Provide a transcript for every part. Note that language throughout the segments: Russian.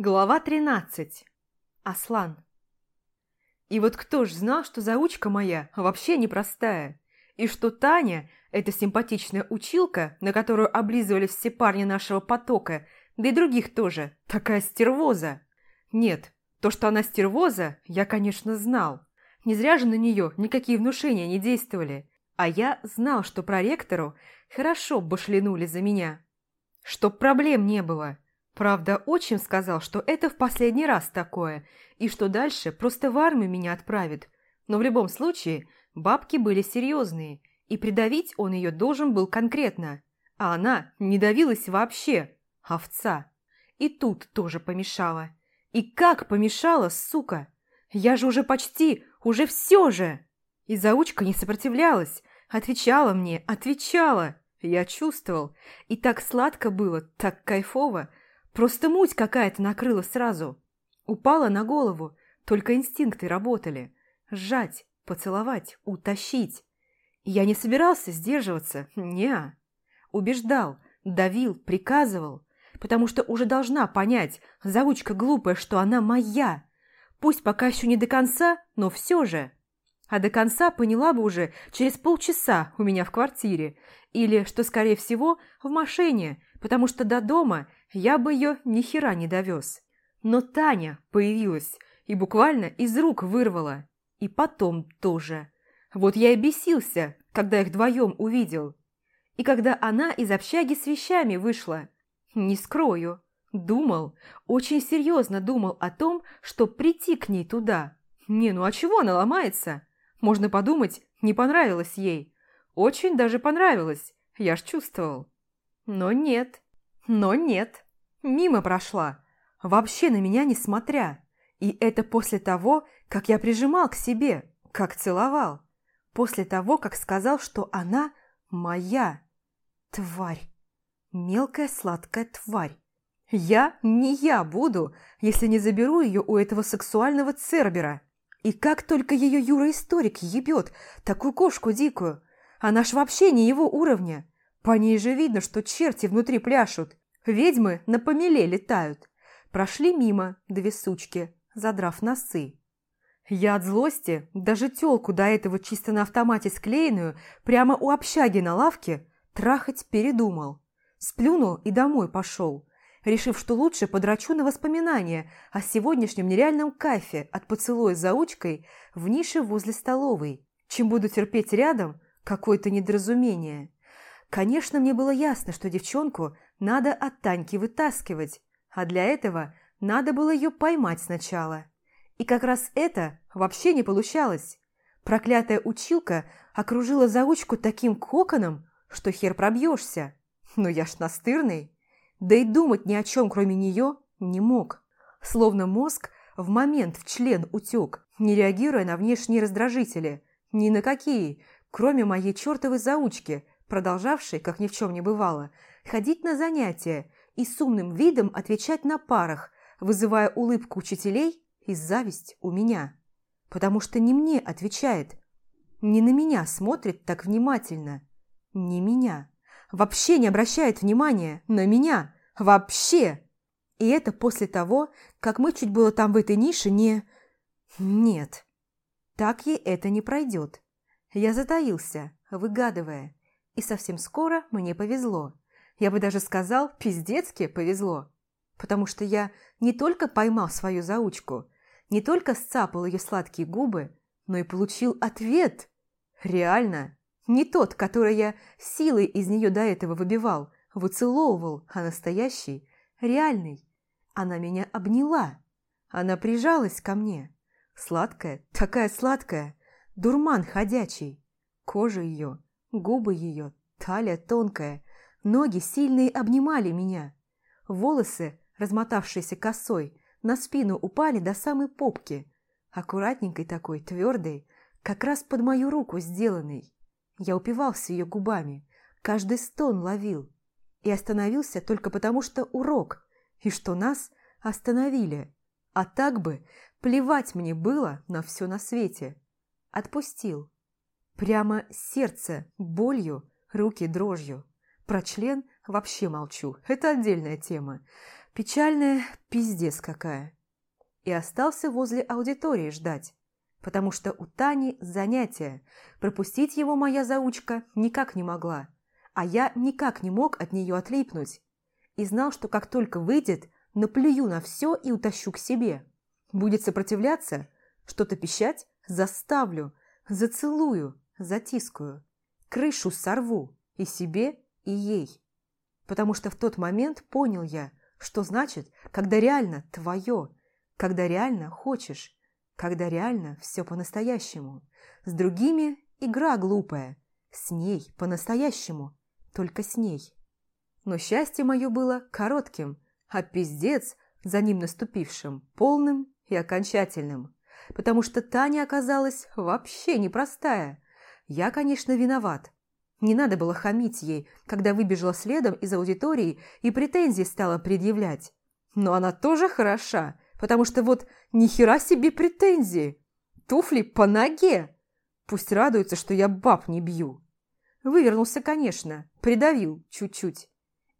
Глава 13. Аслан. И вот кто ж знал, что заучка моя вообще непростая, и что Таня, эта симпатичная училка, на которую облизывали все парни нашего потока, да и других тоже, такая стервоза. Нет, то, что она стервоза, я, конечно, знал. Не зря же на нее никакие внушения не действовали. А я знал, что проректору хорошо бы шлянули за меня. Чтоб проблем не было. Правда, отчим сказал, что это в последний раз такое, и что дальше просто в армию меня отправит. Но в любом случае, бабки были серьезные, и придавить он ее должен был конкретно. А она не давилась вообще. Овца. И тут тоже помешала. И как помешала, сука! Я же уже почти, уже все же! И заучка не сопротивлялась, отвечала мне, отвечала. Я чувствовал. И так сладко было, так кайфово, Просто муть какая-то накрыла сразу. Упала на голову, только инстинкты работали. Сжать, поцеловать, утащить. Я не собирался сдерживаться, не Убеждал, давил, приказывал, потому что уже должна понять, заучка глупая, что она моя. Пусть пока еще не до конца, но все же. А до конца поняла бы уже через полчаса у меня в квартире. Или, что скорее всего, в машине, потому что до дома я бы ее ни хера не довез. Но Таня появилась и буквально из рук вырвала. И потом тоже. Вот я и бесился, когда их вдвоем увидел. И когда она из общаги с вещами вышла. Не скрою. Думал, очень серьезно думал о том, что прийти к ней туда. Не, ну а чего она ломается? Можно подумать, не понравилось ей. Очень даже понравилось, я ж чувствовал. Но нет. Но нет, мимо прошла, вообще на меня не смотря. И это после того, как я прижимал к себе, как целовал. После того, как сказал, что она моя. Тварь. Мелкая сладкая тварь. Я не я буду, если не заберу ее у этого сексуального цербера. И как только ее Юра-историк ебет, такую кошку дикую. Она ж вообще не его уровня. По ней же видно, что черти внутри пляшут. Ведьмы на помеле летают. Прошли мимо две сучки, задрав носы. Я от злости даже тёлку до этого чисто на автомате склеенную прямо у общаги на лавке трахать передумал. Сплюнул и домой пошел, решив, что лучше подрачу на воспоминания о сегодняшнем нереальном кайфе от поцелуя за заучкой в нише возле столовой, чем буду терпеть рядом какое-то недоразумение. Конечно, мне было ясно, что девчонку надо от Таньки вытаскивать, а для этого надо было ее поймать сначала. И как раз это вообще не получалось. Проклятая училка окружила заучку таким коконом, что хер пробьешься. Но я ж настырный. Да и думать ни о чем, кроме нее, не мог. Словно мозг в момент в член утек, не реагируя на внешние раздражители. Ни на какие, кроме моей чертовой заучки, продолжавшей, как ни в чем не бывало, ходить на занятия и с умным видом отвечать на парах, вызывая улыбку учителей и зависть у меня. Потому что не мне отвечает, не на меня смотрит так внимательно, не меня. Вообще не обращает внимания на меня, вообще. И это после того, как мы чуть было там в этой нише не... Нет, так ей это не пройдет. Я затаился, выгадывая, и совсем скоро мне повезло. Я бы даже сказал, пиздецки повезло. Потому что я не только поймал свою заучку, не только сцапал ее сладкие губы, но и получил ответ. Реально. Не тот, который я силой из нее до этого выбивал, выцеловывал, а настоящий, реальный. Она меня обняла. Она прижалась ко мне. Сладкая, такая сладкая, дурман ходячий. Кожа ее, губы ее, талия тонкая, Ноги сильные обнимали меня. Волосы, размотавшиеся косой, на спину упали до самой попки. Аккуратненькой такой, твердой, как раз под мою руку сделанной. Я упивался ее губами, каждый стон ловил. И остановился только потому, что урок, и что нас остановили. А так бы плевать мне было на все на свете. Отпустил. Прямо сердце болью, руки дрожью. Про член вообще молчу, это отдельная тема. Печальная пиздец какая. И остался возле аудитории ждать, потому что у Тани занятие. Пропустить его моя заучка никак не могла, а я никак не мог от нее отлипнуть. И знал, что как только выйдет, наплюю на все и утащу к себе. Будет сопротивляться, что-то пищать, заставлю, зацелую, затискаю. Крышу сорву и себе, и ей. Потому что в тот момент понял я, что значит, когда реально твое, когда реально хочешь, когда реально все по-настоящему. С другими игра глупая, с ней по-настоящему, только с ней. Но счастье мое было коротким, а пиздец за ним наступившим, полным и окончательным. Потому что Таня оказалась вообще непростая. Я, конечно, виноват. Не надо было хамить ей, когда выбежала следом из аудитории и претензии стала предъявлять. Но она тоже хороша, потому что вот ни хера себе претензии. Туфли по ноге. Пусть радуется, что я баб не бью. Вывернулся, конечно, придавил чуть-чуть.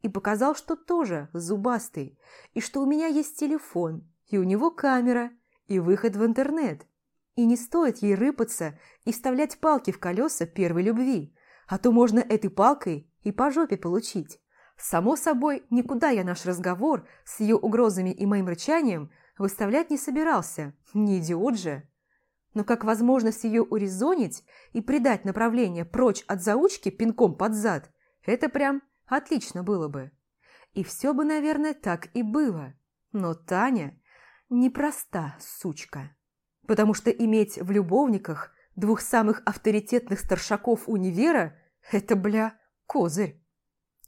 И показал, что тоже зубастый, и что у меня есть телефон, и у него камера, и выход в интернет. И не стоит ей рыпаться и вставлять палки в колеса первой любви, а то можно этой палкой и по жопе получить. Само собой, никуда я наш разговор с ее угрозами и моим рычанием выставлять не собирался, не идиот же. Но как возможность ее урезонить и придать направление прочь от заучки пинком под зад, это прям отлично было бы. И все бы, наверное, так и было. Но Таня непроста, сучка. Потому что иметь в любовниках двух самых авторитетных старшаков универа – это, бля, козырь.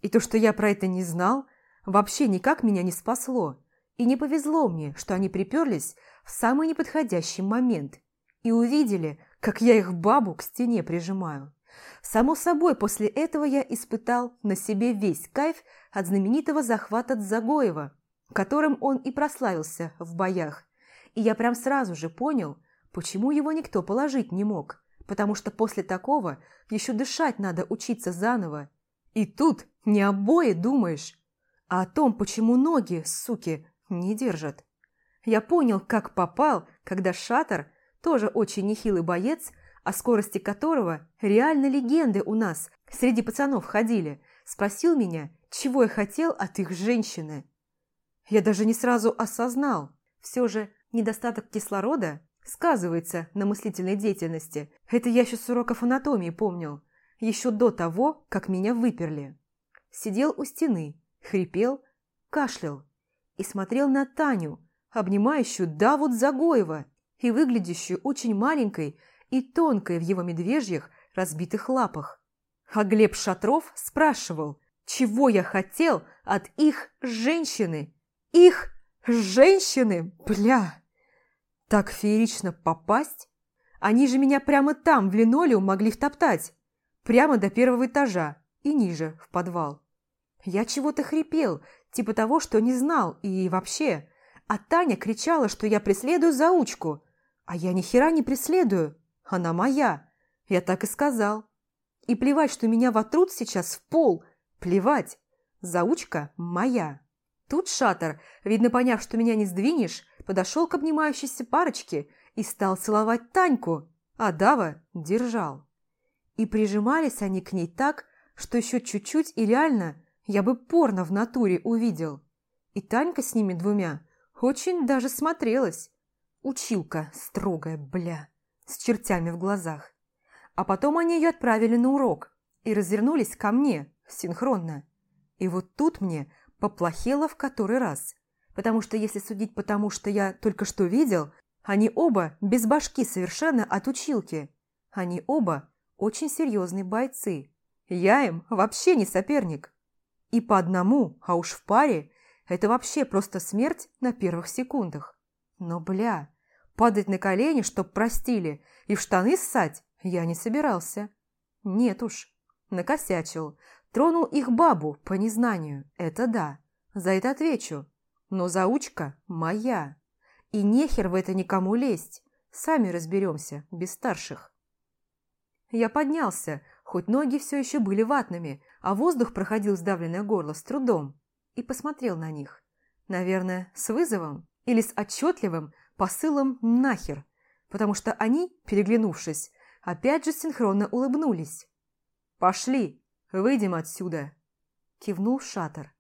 И то, что я про это не знал, вообще никак меня не спасло. И не повезло мне, что они приперлись в самый неподходящий момент и увидели, как я их бабу к стене прижимаю. Само собой, после этого я испытал на себе весь кайф от знаменитого захвата Дзагоева, которым он и прославился в боях. И я прям сразу же понял – Почему его никто положить не мог? Потому что после такого еще дышать надо учиться заново. И тут не обои думаешь, а о том, почему ноги, суки, не держат. Я понял, как попал, когда Шатер, тоже очень нехилый боец, о скорости которого реально легенды у нас среди пацанов ходили, спросил меня, чего я хотел от их женщины. Я даже не сразу осознал. Все же недостаток кислорода сказывается на мыслительной деятельности. Это я еще с уроков анатомии помнил, еще до того, как меня выперли. Сидел у стены, хрипел, кашлял и смотрел на Таню, обнимающую Давуд Загоева и выглядящую очень маленькой и тонкой в его медвежьих разбитых лапах. А Глеб Шатров спрашивал, чего я хотел от их женщины. Их женщины, бля! Так феерично попасть? Они же меня прямо там, в линолеум, могли втоптать. Прямо до первого этажа и ниже, в подвал. Я чего-то хрипел, типа того, что не знал, и вообще. А Таня кричала, что я преследую заучку. А я ни хера не преследую. Она моя. Я так и сказал. И плевать, что меня вотрут сейчас в пол. Плевать. Заучка моя. Тут Шатер, видно поняв, что меня не сдвинешь, подошел к обнимающейся парочке и стал целовать Таньку, а Дава держал. И прижимались они к ней так, что еще чуть-чуть и реально я бы порно в натуре увидел. И Танька с ними двумя очень даже смотрелась. Училка строгая, бля, с чертями в глазах. А потом они ее отправили на урок и развернулись ко мне синхронно. И вот тут мне поплохело в который раз потому что если судить по тому, что я только что видел, они оба без башки совершенно от училки. Они оба очень серьезные бойцы. Я им вообще не соперник. И по одному, а уж в паре, это вообще просто смерть на первых секундах. Но, бля, падать на колени, чтоб простили, и в штаны ссать я не собирался. Нет уж, накосячил. Тронул их бабу по незнанию, это да. За это отвечу. Но заучка моя. И нехер в это никому лезть. Сами разберемся, без старших. Я поднялся, хоть ноги все еще были ватными, а воздух проходил сдавленное горло с трудом, и посмотрел на них. Наверное, с вызовом или с отчетливым посылом «нахер», потому что они, переглянувшись, опять же синхронно улыбнулись. «Пошли, выйдем отсюда!» – кивнул Шатер.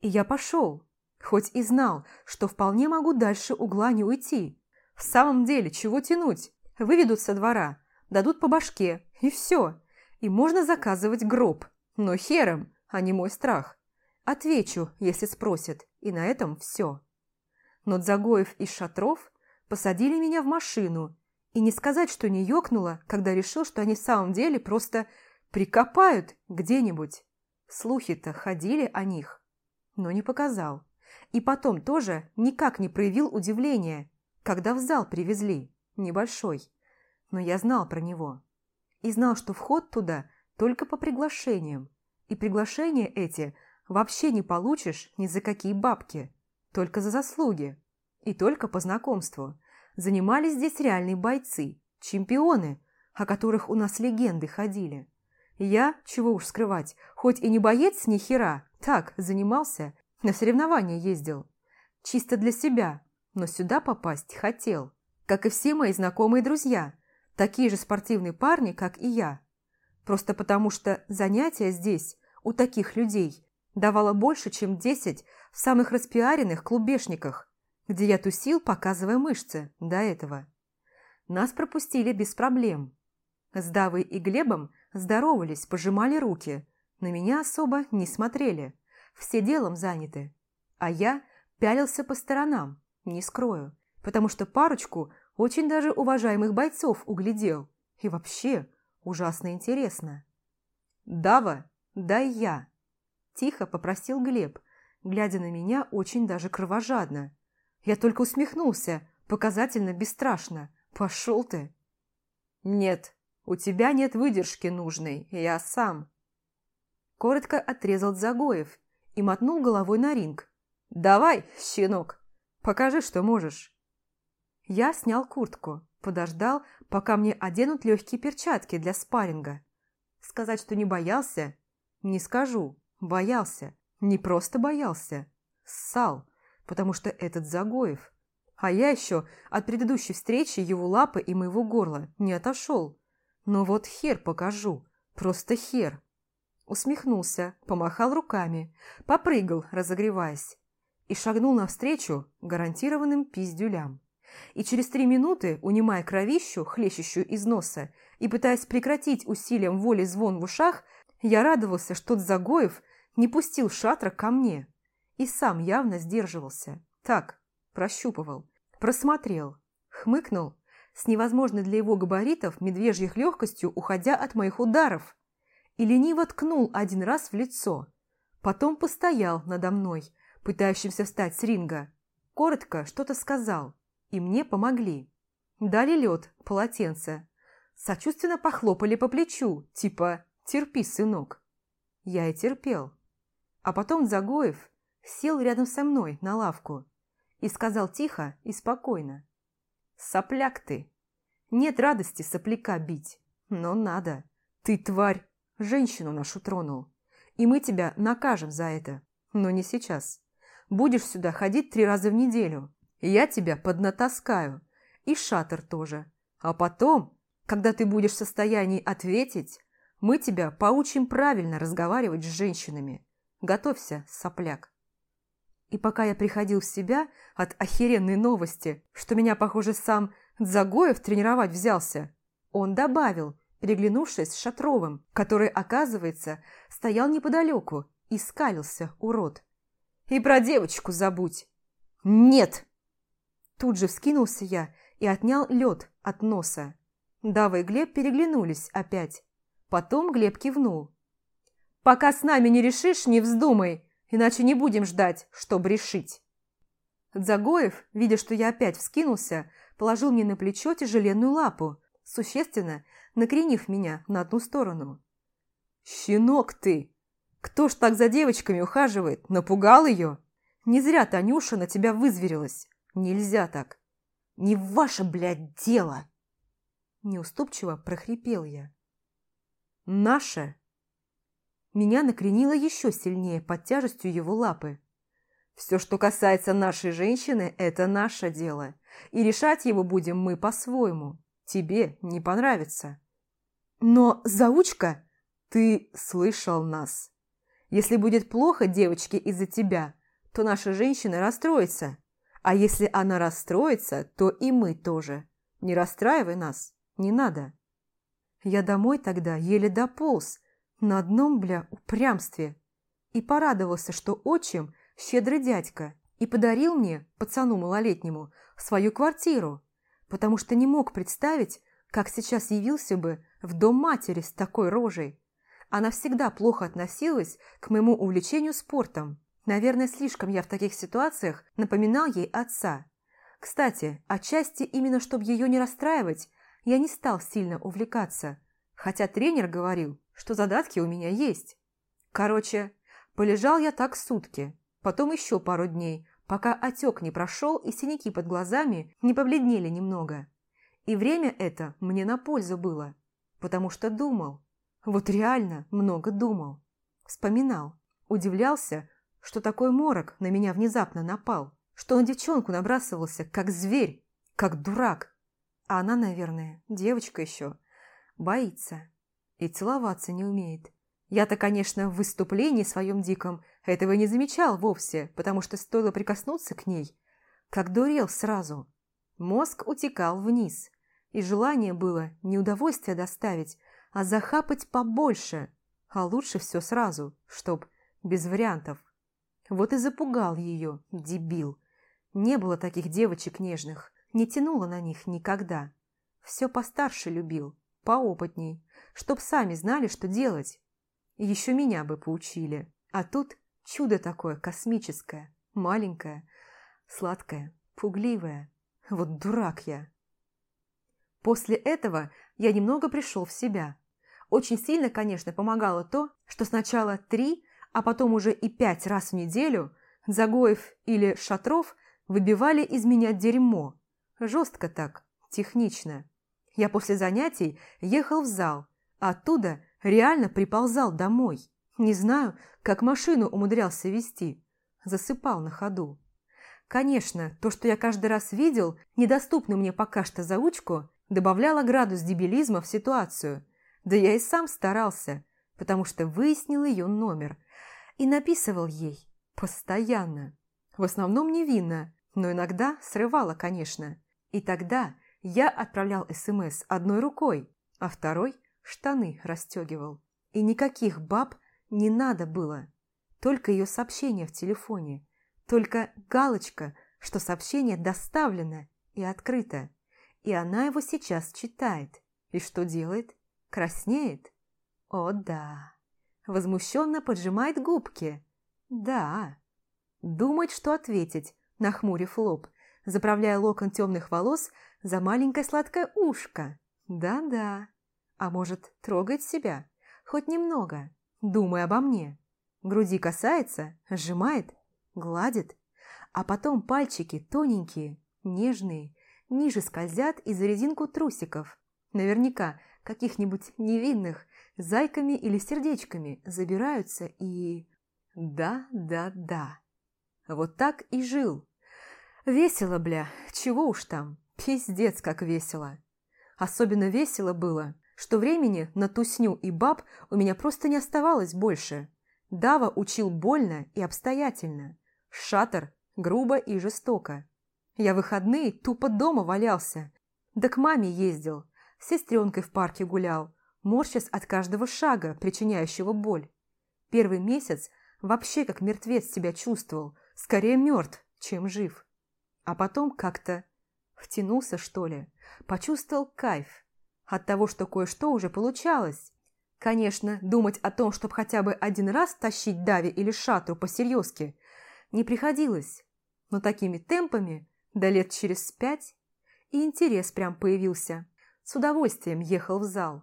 И я пошел, хоть и знал, что вполне могу дальше угла не уйти. В самом деле, чего тянуть? Выведут со двора, дадут по башке, и все. И можно заказывать гроб, но хером, а не мой страх. Отвечу, если спросят, и на этом все. Но Дзагоев из Шатров посадили меня в машину, и не сказать, что не ёкнуло, когда решил, что они в самом деле просто прикопают где-нибудь. Слухи-то ходили о них, но не показал. И потом тоже никак не проявил удивления, когда в зал привезли, небольшой. Но я знал про него. И знал, что вход туда только по приглашениям. И приглашения эти вообще не получишь ни за какие бабки, только за заслуги. И только по знакомству. Занимались здесь реальные бойцы, чемпионы, о которых у нас легенды ходили. Я, чего уж скрывать, хоть и не боец ни хера, так, занимался, на соревнования ездил. Чисто для себя, но сюда попасть хотел. Как и все мои знакомые друзья, такие же спортивные парни, как и я. Просто потому что занятия здесь, у таких людей, давало больше, чем 10 в самых распиаренных клубешниках, где я тусил, показывая мышцы до этого. Нас пропустили без проблем. С Давой и Глебом здоровались, пожимали руки. На меня особо не смотрели. Все делом заняты. А я пялился по сторонам, не скрою, потому что парочку очень даже уважаемых бойцов углядел. И вообще ужасно интересно. «Дава, дай я!» Тихо попросил Глеб, глядя на меня очень даже кровожадно. Я только усмехнулся, показательно бесстрашно. «Пошел ты!» «Нет, у тебя нет выдержки нужной, я сам!» Коротко отрезал Загоев и мотнул головой на ринг. «Давай, щенок, покажи, что можешь!» Я снял куртку, подождал, пока мне оденут легкие перчатки для спарринга. Сказать, что не боялся? Не скажу. Боялся. Не просто боялся. Ссал потому что этот Загоев. А я еще от предыдущей встречи его лапы и моего горла не отошел. Но вот хер покажу, просто хер. Усмехнулся, помахал руками, попрыгал, разогреваясь, и шагнул навстречу гарантированным пиздюлям. И через три минуты, унимая кровищу, хлещущую из носа, и пытаясь прекратить усилием воли звон в ушах, я радовался, что Загоев не пустил шатра ко мне. И сам явно сдерживался. Так, прощупывал, просмотрел, хмыкнул, с невозможной для его габаритов медвежьих легкостью уходя от моих ударов, и лениво ткнул один раз в лицо. Потом постоял надо мной, пытающимся встать с ринга. Коротко что-то сказал, и мне помогли. Дали лед, полотенце. Сочувственно похлопали по плечу, типа «терпи, сынок». Я и терпел. А потом Загоев, сел рядом со мной на лавку и сказал тихо и спокойно. «Сопляк ты! Нет радости сопляка бить, но надо. Ты, тварь, женщину нашу тронул, и мы тебя накажем за это, но не сейчас. Будешь сюда ходить три раза в неделю, я тебя поднатаскаю, и шатер тоже. А потом, когда ты будешь в состоянии ответить, мы тебя поучим правильно разговаривать с женщинами. Готовься, сопляк. И пока я приходил в себя от охеренной новости, что меня, похоже, сам Дзагоев тренировать взялся, он добавил, переглянувшись с Шатровым, который, оказывается, стоял неподалеку и скалился, урод. «И про девочку забудь!» «Нет!» Тут же вскинулся я и отнял лед от носа. Дава и Глеб переглянулись опять. Потом Глеб кивнул. «Пока с нами не решишь, не вздумай!» иначе не будем ждать, чтобы решить». Загоев, видя, что я опять вскинулся, положил мне на плечо тяжеленную лапу, существенно накренив меня на одну сторону. «Щенок ты! Кто ж так за девочками ухаживает? Напугал ее? Не зря Танюша на тебя вызверилась. Нельзя так. Не ваше, блядь, дело!» Неуступчиво прохрипел я. «Наше!» Меня накренило еще сильнее под тяжестью его лапы. Все, что касается нашей женщины, это наше дело. И решать его будем мы по-своему. Тебе не понравится. Но, заучка, ты слышал нас. Если будет плохо девочке из-за тебя, то наша женщина расстроится. А если она расстроится, то и мы тоже. Не расстраивай нас, не надо. Я домой тогда еле дополз, на одном, бля, упрямстве. И порадовался, что отчим – щедрый дядька, и подарил мне, пацану малолетнему, свою квартиру, потому что не мог представить, как сейчас явился бы в дом матери с такой рожей. Она всегда плохо относилась к моему увлечению спортом. Наверное, слишком я в таких ситуациях напоминал ей отца. Кстати, отчасти именно чтобы ее не расстраивать, я не стал сильно увлекаться, хотя тренер говорил, что задатки у меня есть. Короче, полежал я так сутки, потом еще пару дней, пока отек не прошел и синяки под глазами не побледнели немного. И время это мне на пользу было, потому что думал, вот реально много думал, вспоминал, удивлялся, что такой морок на меня внезапно напал, что на девчонку набрасывался, как зверь, как дурак. А она, наверное, девочка еще, боится и целоваться не умеет. Я-то, конечно, в выступлении своем диком этого не замечал вовсе, потому что стоило прикоснуться к ней, как дурел сразу. Мозг утекал вниз, и желание было не удовольствие доставить, а захапать побольше, а лучше все сразу, чтоб без вариантов. Вот и запугал ее, дебил. Не было таких девочек нежных, не тянуло на них никогда. Все постарше любил, поопытней, чтоб сами знали, что делать. Еще меня бы поучили. А тут чудо такое космическое, маленькое, сладкое, пугливое. Вот дурак я. После этого я немного пришел в себя. Очень сильно, конечно, помогало то, что сначала три, а потом уже и пять раз в неделю Загоев или Шатров выбивали из меня дерьмо. Жестко так, технично. Я после занятий ехал в зал, а оттуда Реально приползал домой. Не знаю, как машину умудрялся вести. Засыпал на ходу. Конечно, то, что я каждый раз видел, недоступную мне пока что заучку, добавляло градус дебилизма в ситуацию. Да я и сам старался, потому что выяснил ее номер. И написывал ей. Постоянно. В основном невинно, но иногда срывало, конечно. И тогда я отправлял СМС одной рукой, а второй штаны расстегивал. И никаких баб не надо было. Только ее сообщение в телефоне. Только галочка, что сообщение доставлено и открыто. И она его сейчас читает. И что делает? Краснеет? О, да. Возмущенно поджимает губки. Да. Думает, что ответить, нахмурив лоб, заправляя локон темных волос за маленькое сладкое ушко. Да-да. А может, трогает себя? Хоть немного, думая обо мне. Груди касается, сжимает, гладит. А потом пальчики тоненькие, нежные, ниже скользят и за резинку трусиков. Наверняка каких-нибудь невинных, зайками или сердечками забираются и... Да, да, да. Вот так и жил. Весело, бля, чего уж там, пиздец как весело. Особенно весело было, что времени на тусню и баб у меня просто не оставалось больше. Дава учил больно и обстоятельно. Шатер грубо и жестоко. Я выходные тупо дома валялся. Да к маме ездил, с сестренкой в парке гулял, морщась от каждого шага, причиняющего боль. Первый месяц вообще как мертвец себя чувствовал, скорее мертв, чем жив. А потом как-то втянулся, что ли, почувствовал кайф, от того, что кое-что уже получалось. Конечно, думать о том, чтобы хотя бы один раз тащить Дави или Шатру по-серьезки, не приходилось. Но такими темпами, до лет через пять, и интерес прям появился. С удовольствием ехал в зал.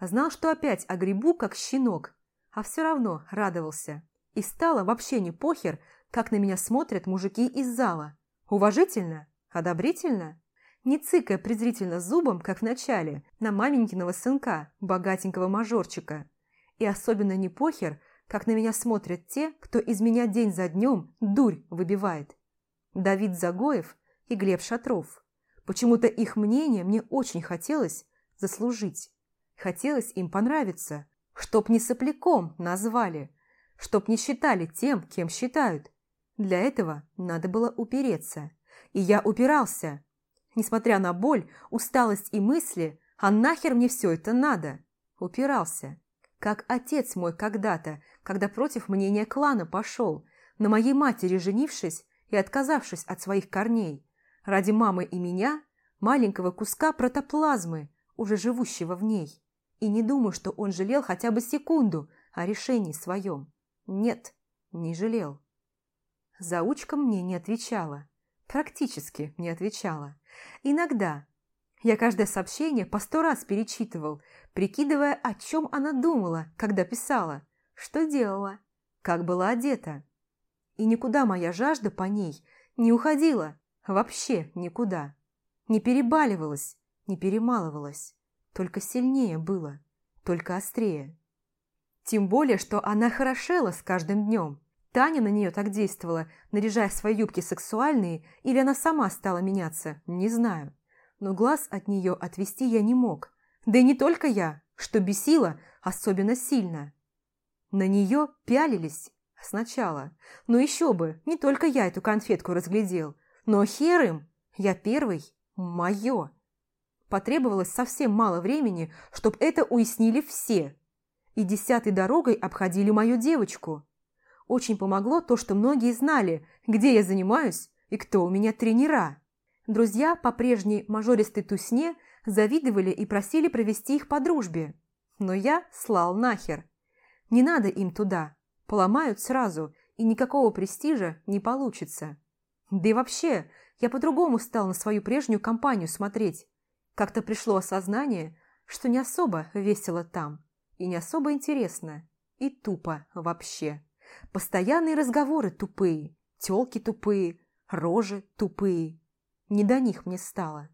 Знал, что опять огребу, как щенок, а все равно радовался. И стало вообще не похер, как на меня смотрят мужики из зала. Уважительно? Одобрительно? Не цыкая презрительно зубом, как в начале, на маменькиного сынка, богатенького мажорчика. И особенно не похер, как на меня смотрят те, кто из меня день за днем дурь выбивает. Давид Загоев и Глеб Шатров. Почему-то их мнение мне очень хотелось заслужить. Хотелось им понравиться, чтоб не сопляком назвали, чтоб не считали тем, кем считают. Для этого надо было упереться. И я упирался. Несмотря на боль, усталость и мысли, а нахер мне все это надо? Упирался. Как отец мой когда-то, когда против мнения клана пошел, на моей матери женившись и отказавшись от своих корней. Ради мамы и меня, маленького куска протоплазмы, уже живущего в ней. И не думаю, что он жалел хотя бы секунду о решении своем. Нет, не жалел. Заучка мне не отвечала. Практически не отвечала. Иногда. Я каждое сообщение по сто раз перечитывал, прикидывая, о чем она думала, когда писала, что делала, как была одета. И никуда моя жажда по ней не уходила, вообще никуда. Не перебаливалась, не перемалывалась, только сильнее было, только острее. Тем более, что она хорошела с каждым днем. Таня на нее так действовала, наряжая свои юбки сексуальные, или она сама стала меняться, не знаю. Но глаз от нее отвести я не мог. Да и не только я, что бесило особенно сильно. На нее пялились сначала. Но еще бы, не только я эту конфетку разглядел. Но хер им, я первый, мое. Потребовалось совсем мало времени, чтобы это уяснили все. И десятой дорогой обходили мою девочку. Очень помогло то, что многие знали, где я занимаюсь и кто у меня тренера. Друзья по прежней мажористой тусне завидовали и просили провести их по дружбе. Но я слал нахер. Не надо им туда. Поломают сразу, и никакого престижа не получится. Да и вообще, я по-другому стал на свою прежнюю компанию смотреть. Как-то пришло осознание, что не особо весело там, и не особо интересно, и тупо вообще. Постоянные разговоры тупые, тёлки тупые, рожи тупые. Не до них мне стало.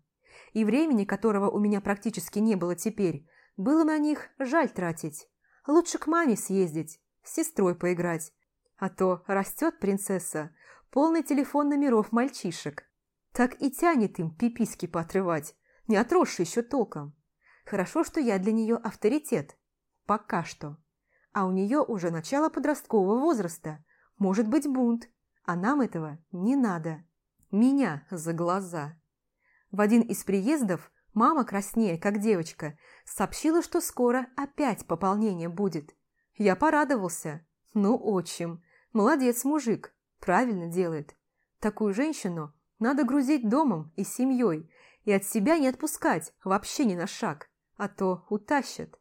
И времени, которого у меня практически не было теперь, было на них жаль тратить. Лучше к маме съездить, с сестрой поиграть. А то растет принцесса, полный телефон номеров мальчишек. Так и тянет им пиписки поотрывать, не отросший еще толком. Хорошо, что я для нее авторитет. Пока что. А у нее уже начало подросткового возраста. Может быть бунт. А нам этого не надо. Меня за глаза. В один из приездов мама, краснее, как девочка, сообщила, что скоро опять пополнение будет. Я порадовался. Ну, отчим, молодец мужик, правильно делает. Такую женщину надо грузить домом и семьей, и от себя не отпускать вообще ни на шаг, а то утащат.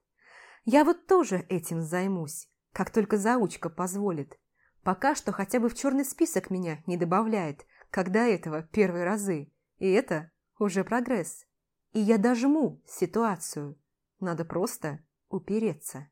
Я вот тоже этим займусь, как только заучка позволит. Пока что хотя бы в черный список меня не добавляет, когда этого первые разы. И это уже прогресс. И я дожму ситуацию. Надо просто упереться.